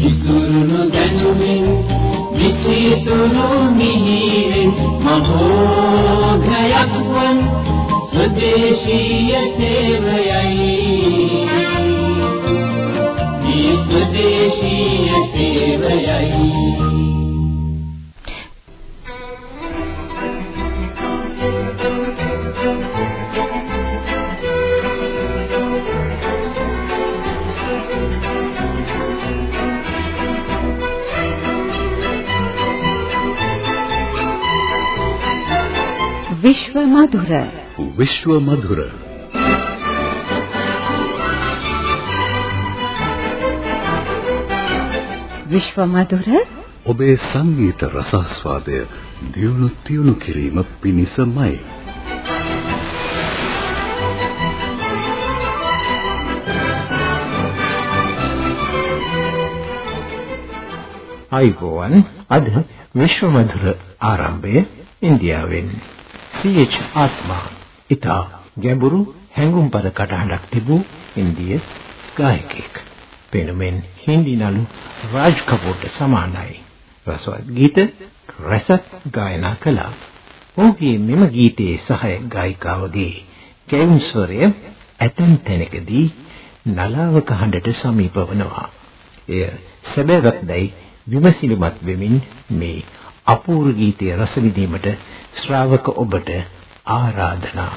ඉසුරුණු දැනුමින් විසිතුරු මිහිරෙන් මහෝඝයක් වන් ස්වදේශීය සේවයයි. මේ ස්වදේශීය සේවයයි. මధుර විශ්ව මధుර විශ්ව මధుර ඔබේ සංගීත රසස්වාදය දියුණු තියුණු කිරීම පිණිසමයි අයිබෝවන් අද විශ්ව මధుර ආරම්භය ඉන්දියාවෙන් සීඑච් ආත්මා ඉතා ගැඹුරු හැඟුම්පද කටහඬක් තිබූ ඉන්දිය ගායකයෙක්. පෙනුමෙන් හින්දි නළු රාජ් කපූර්ට සමානයි. රසවත් ගීත රසත් ගායනා කළා. ඔහුගේ මෙම ගීතයේ සහාය ගායිකාවගේ කැවුම් ස්වරය ඇතැම් තැනකදී නලාවක හඬට සමීප වනවා. එය සැබෑවක්දයි විමසිලිමත් වෙමින් මේ අපූර්ව ගීතයේ රස විඳීමට ශ්‍රාවක ඔබට ආරාධනා.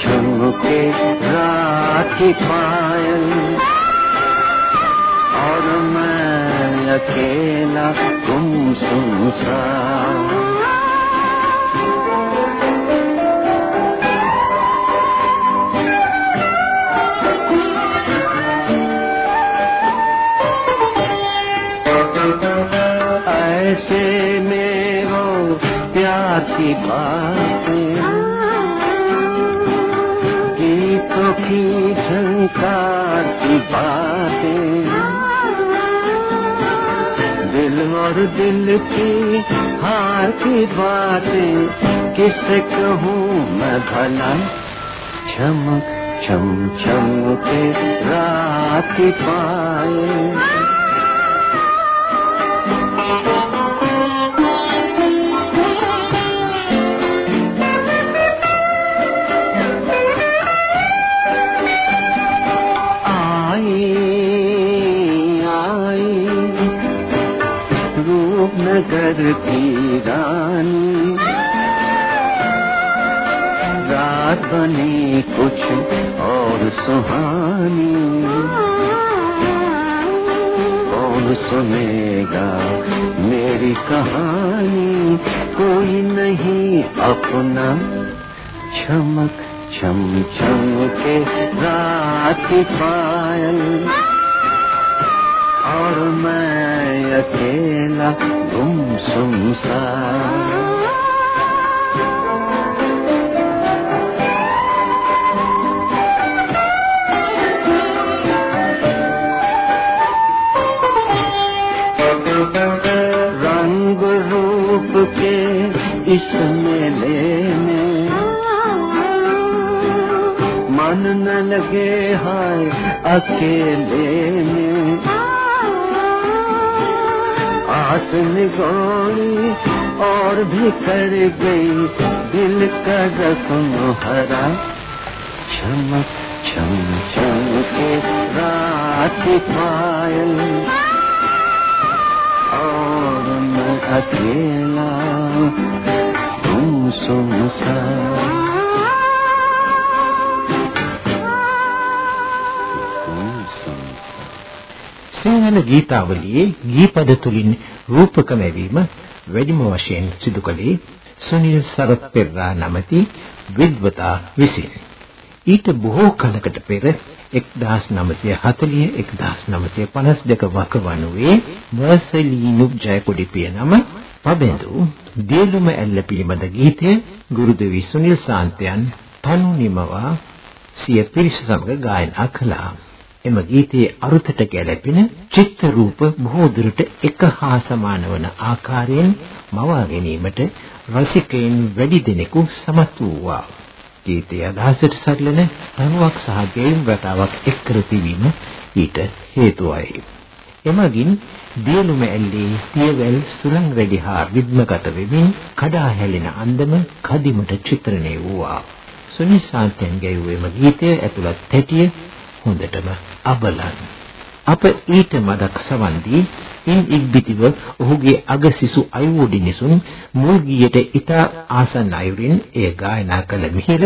झुमके राखी पायल। और मैं अकेला तुम सुनसा। ऐसे में वो प्यार की बात झंकार की बातें। दिल और दिल की हार की बातें। किसे कहूँ मैं भला? चमक, चम चम के रात पाए। नगर की रानी। रात बनी कुछ और सुहानी। कौन सुनेगा मेरी कहानी? कोई नहीं अपना चमक छम छम के रात पायल। और मैं अकेला गुमसुम सा रंग रूप के इस मेले में मन न लगे हाय अकेले में। आस निगोड़ी और भी कर गई दिल का रस्म हरा चमक चम चम के रात पायल और मैं अकेला तुम सुनसा සිංහල ගීතාවලියේ ගීපද තුලින් රූපක ලැබීම වැඩිම වශයෙන් සිදු කළේ සුනිල් සරත් පෙරරා නමැති විද්වතා විසින්. ඊට බොහෝ කලකට පෙර 1940 1952 වකවනුවේ මර්සලීනු ජයකොඩිපිය නම පබඳු දියලුම ඇල්ල පිළිබඳ ගීතය ගුරුදෙවි සුනිල් සාන්තයන් තනු නිමවා සිය පිරිස සමග ගායනා කළා. එම ගීතයේ අරුතට ගැලපෙන චිත්ත රූප බොහෝ දුරට එක හා සමාන වන ආකාරයෙන් මවා ගැනීමට රසිකයින් වැඩි දෙනෙකු සමත් වූවා. ගීතය අදහසට සරලන තනුවක් සහ ගේම් රටාවක් එක් කර තිබීම ඊට හේතුවයි. එමගින් දියලුම ඇල්ලේ තියවැල් සුලං රැඩි හා රිද්මගත වෙමින් කඩා හැලෙන අන්දම කදිමට චිත්‍රණය වූවා. සුනිල් සාන්තයන් ගැයුවේම ගීතය ඇතුළත් තැටිය හොඳටම අබලන්. අප ඊට මදක් සවන්දී ඉන් ඉක්බිතිව ඔහුගේ අගසිසු අයෝඩි නිසුන් මුල් ගීයට ඊට ආසන්න අයුරින් එය ගායනා කළ මිහිර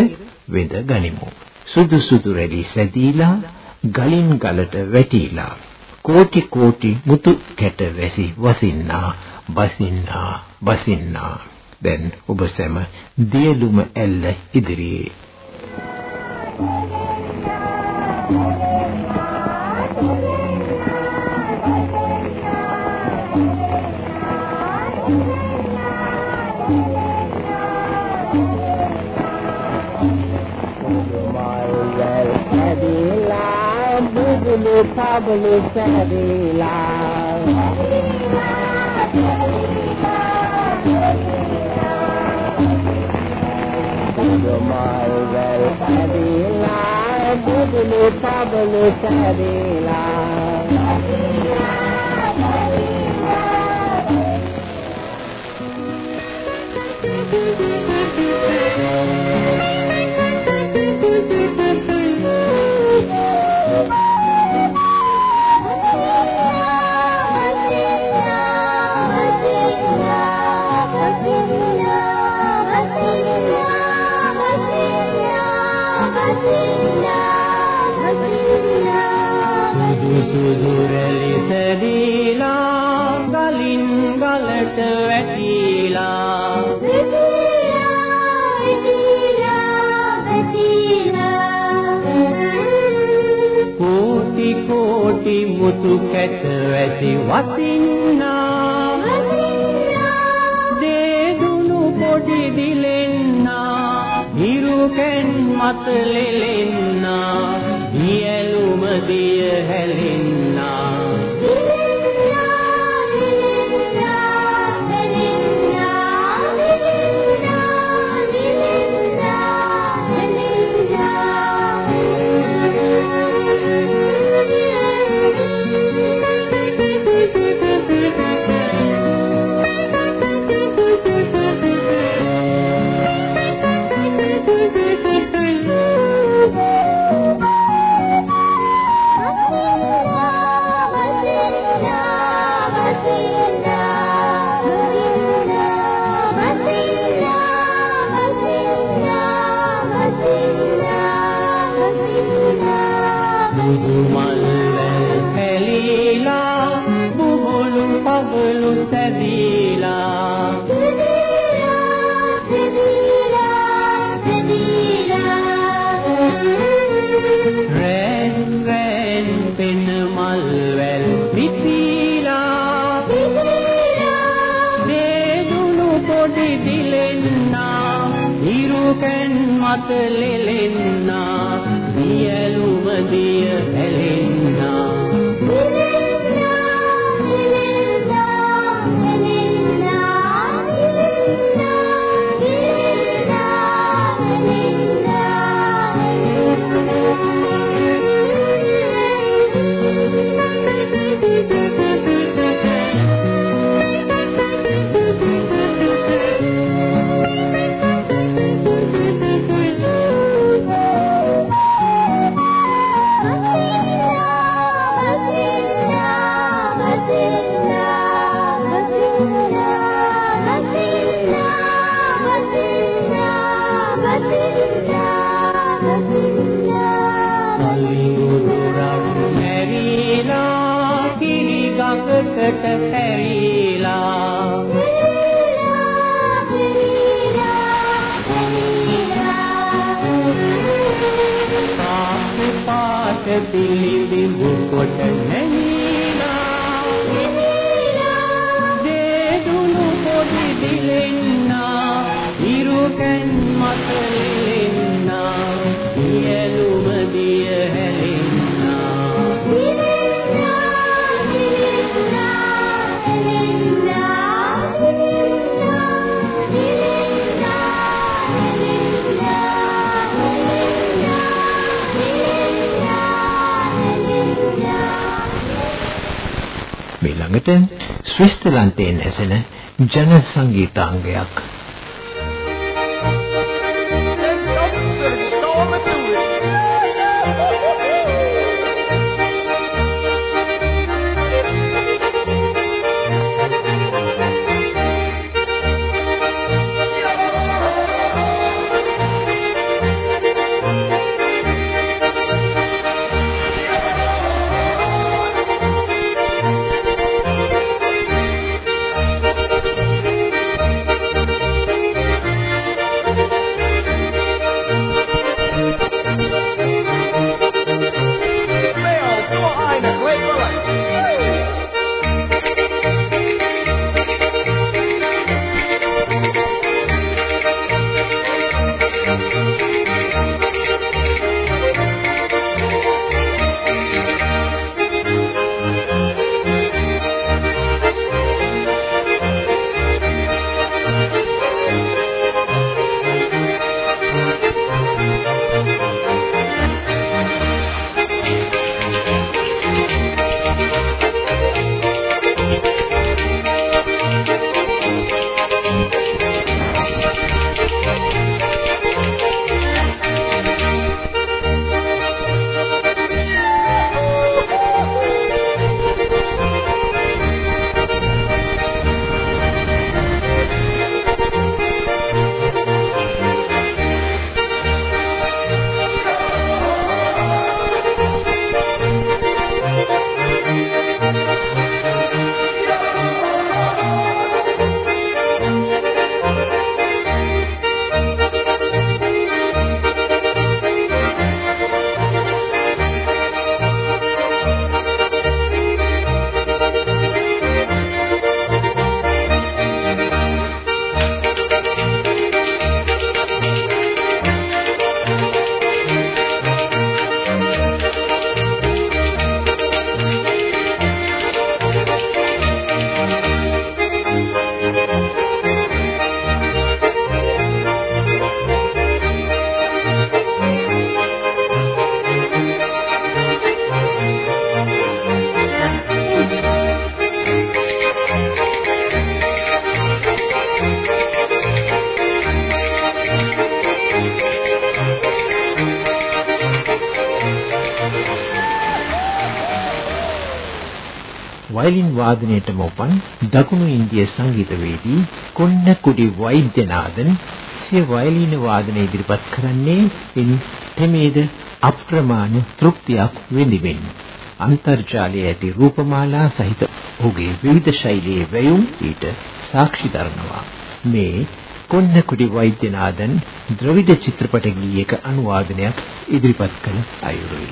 වෙද ගනිමු. සුදු සුදු රැලි සැදීලා ගලින් ගලට වැටිලා කෝටි කෝටි මුතු කැට වැසි වසින්නා බසින්නා බසින්නා දැන් ඔබ සැම දියලුම ඇල්ල ඉදිරියේ probably Saturday night. Tomorrow very Saturday night, probably probably Saturday night. Thank you. වැල් සැදීලා බබලු පබලු සැදීලා මුතු කැට ඇති වතින්නා දේදුණු පොඩි දිලෙන්නා. හිරුකෙන් මත ලෙලෙන්නා. නියලුම දිය හැලෙන්නා. මත ලෙලෙන්නා දියලුම දිය හැලෙන්නා ತಿಳಿದಿವು ළඟට ස්විස්තරලන්තයෙන් ඇසෙන ජන සංගීතාංගයක්. වාදනයේටම උපන් දකුණු ඉන්දිය සංගීතවේදී කොන්නකුඩි වෛද්‍යනාഥන් සිය වයලින් වාදනය ඉදිරිපත් කරන්නේ ඉන් තෙමේද අප්‍රමාණ තෘප්තියක් විඳිමින්. අන්තර්ජාලයේ ඇති රූපමාලා සහිත ඔහුගේ විවිධ ශෛලීයේ වැයුම් ඊට සාක්ෂි දරනවා. මේ කොන්නකුඩි වෛද්‍යනාഥන් ද්‍රවිඩ චිත්‍රපට ගීයක අනුවාදනයක් ඉදිරිපත් කළ අයුරුයි.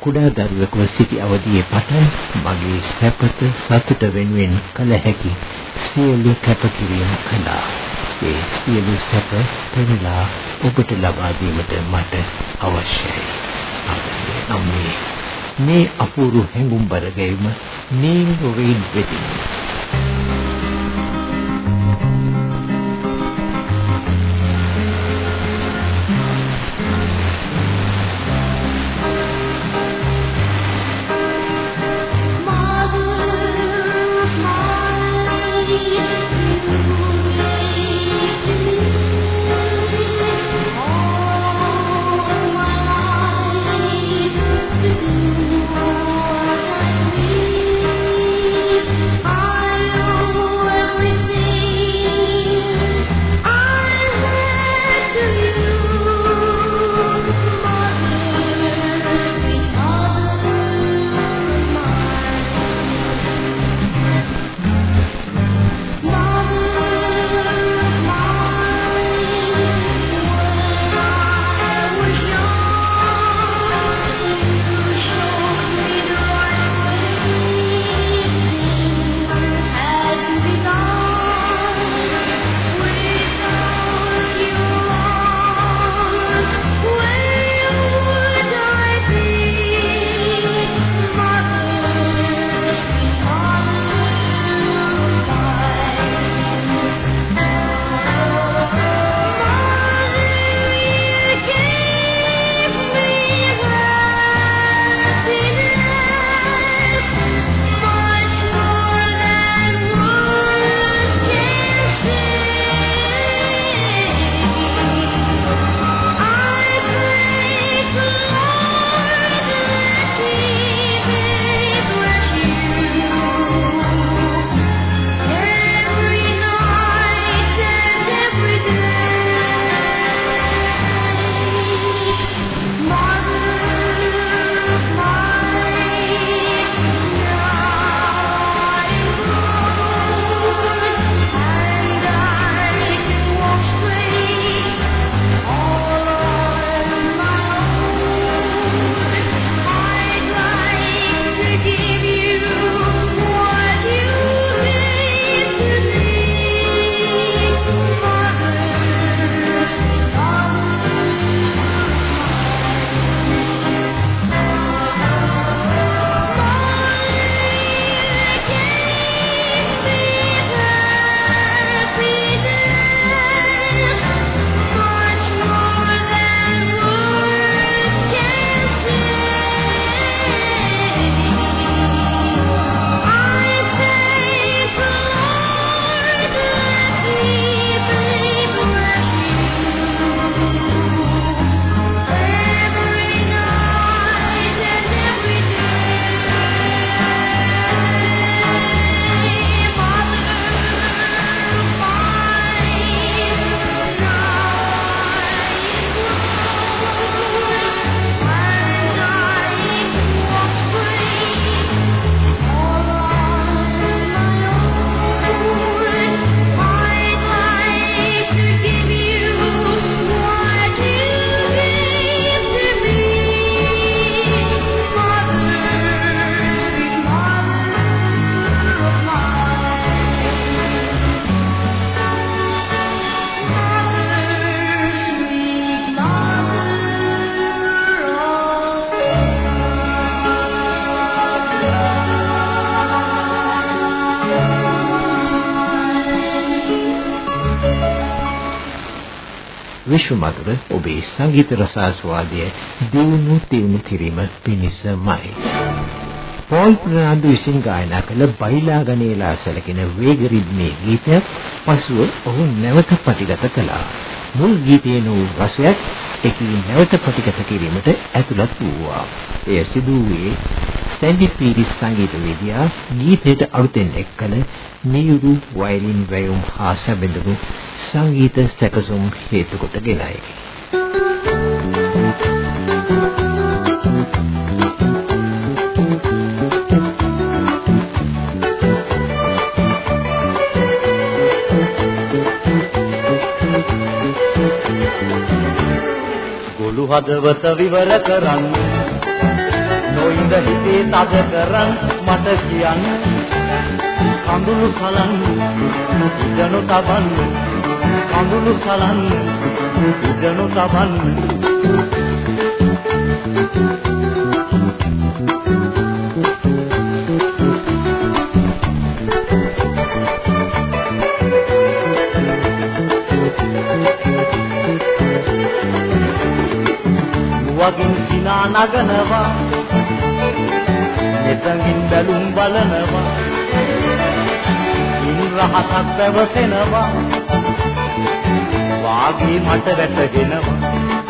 කුඩා දරුවෙකුව සිටි අවදියේ පටන් මගේ සැපත සතුට වෙනුවෙන් කළ හැකි සියලු කැපකිරීම් කළා. ඒ සියලු සැප පෙරලා ඔබට ලබා දීමට මට අවශ්‍යයි. අම්මේ මේ අපූර්ව හැඟුම්බර ගැයීම නීල් රෙයින් වෙදින. විශ්වමතුර ඔබේ සංගීත රසාස්වාදය දිනු තියුණු කිරීම පිණිසමයි. පෝල් ප්‍රනාන්දු විසින් ගායනා කළ බයිලා ගණේලා සැලකෙන වේග රිද්මේ ගීතයක් පසුව ඔහු නැවත පටිගත කළා. මුල් ගීතයේ නූ රසයක් එකී නැවත පටිගත කිරීමට ඇතුළත් වූවා. එය සිදු වූයේ සැන්ඩි පීරිස් සංගීතවේදියා ගීතයට අලුතෙන් එක් කළ නියුරු වයලින් වැයුම් හා සැබඳුණු සංගීත සැකසුම් හේතු කොටගෙනයි. ගොළු හදවත විවර කරන්න නොඉඳ හිතේ තද කරන් මට කියන්න කඳුළු සලන් ඉදනු තබන්න කඳුළු සලන් ඉදනු තබන්න වගින් සිනා නගනවා. මෙතනින් බැලුම් බලනවා. ඉන් රහසක් පැවසෙනවා. වාගේ මට වැටගෙනවා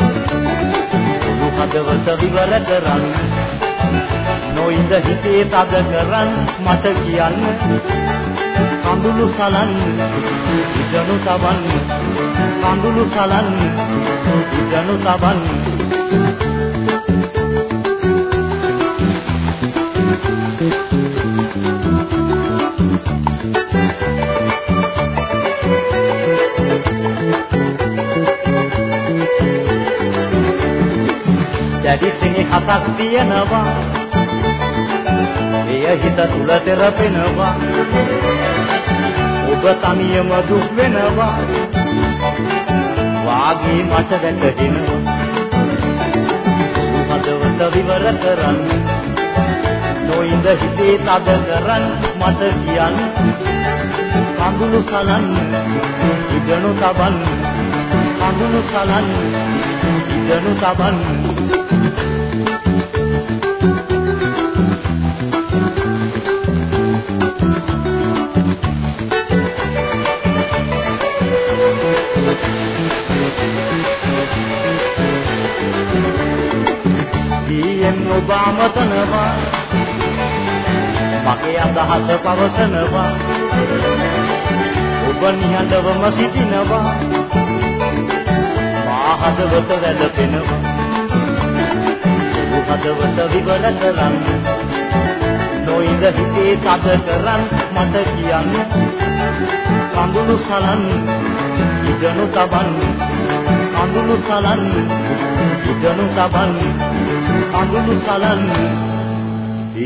හදවත විවර කරන්න. නොඉඳ හිතේ තද කරන් මට කියන්න. කඳුළු සලන් ඉදනු තබන්න. කඳුළු සලන් ඉදනු තබන්න. දැඩි සෙනෙහසක් තියෙනවා. එය හිත තුල තෙරපෙනවා ඔබ තනියම දුක් වෙනවා. වාගේ මට වැටහෙනවා හදවත විවර කරන්න. නොඉඳ හිතේ තද කරන් මට කියන්න. කඳුළු සලන් ඉදනු තබන්න. කඳුළු සලන් ඉදනු තබන්න ඊයෙන් ඔබ අමතනවා මගේ අදහස පවසනවා. ඔබ නිහඬවම සිටිනවා. මා හදවත වැළපෙනවා ඔබ හදවත විවර කරන්න නොඉඳ හිතේ තද කරන් මට කියන්න. කඳුළු සලන් ඉදනු තබන්න කඳුළු සලන් ඉදනු තබන්න කඳුළු සලන්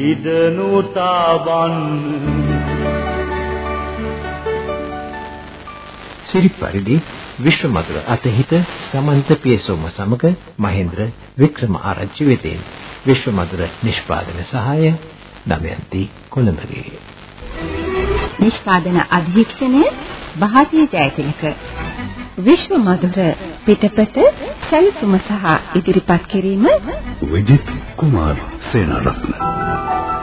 ඉදනු තබන්න සිරිත් පරිදි විශ්වමధుර අතහිත සමන්ත පියසෝම සමග මහේන්ද්‍ර වික්‍රමාරච්චි වෙතින් විශ්වමధుර නිෂ්පාදන සහාය දමයන්ති කොළඹගේ. නිෂ්පාදන අධීක්ෂණය භාතිය ජයතිලක. විශ්වමధుර පිටපත සැලසුම සහ ඉදිරිපත් කිරීම විජිත් කුමාර් සේනාරත්න.